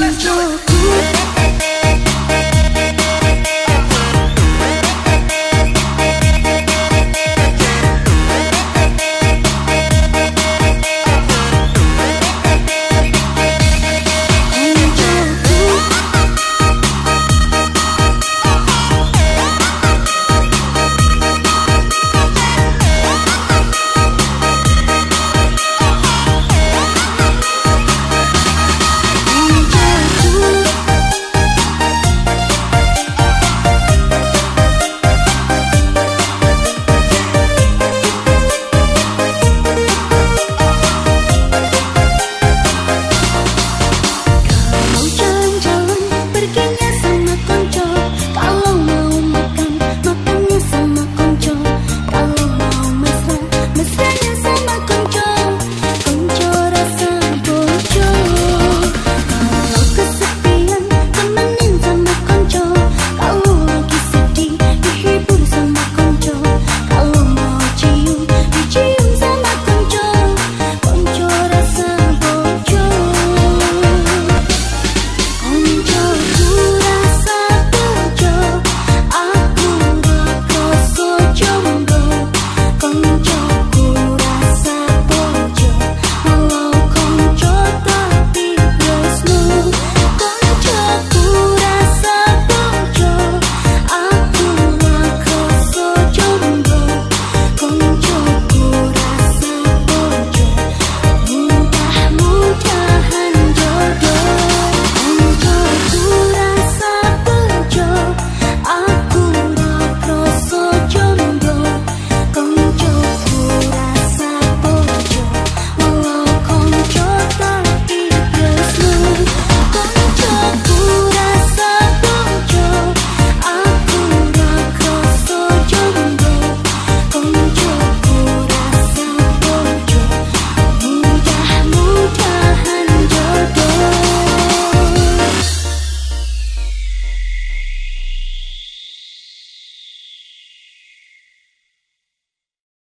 Let's do it.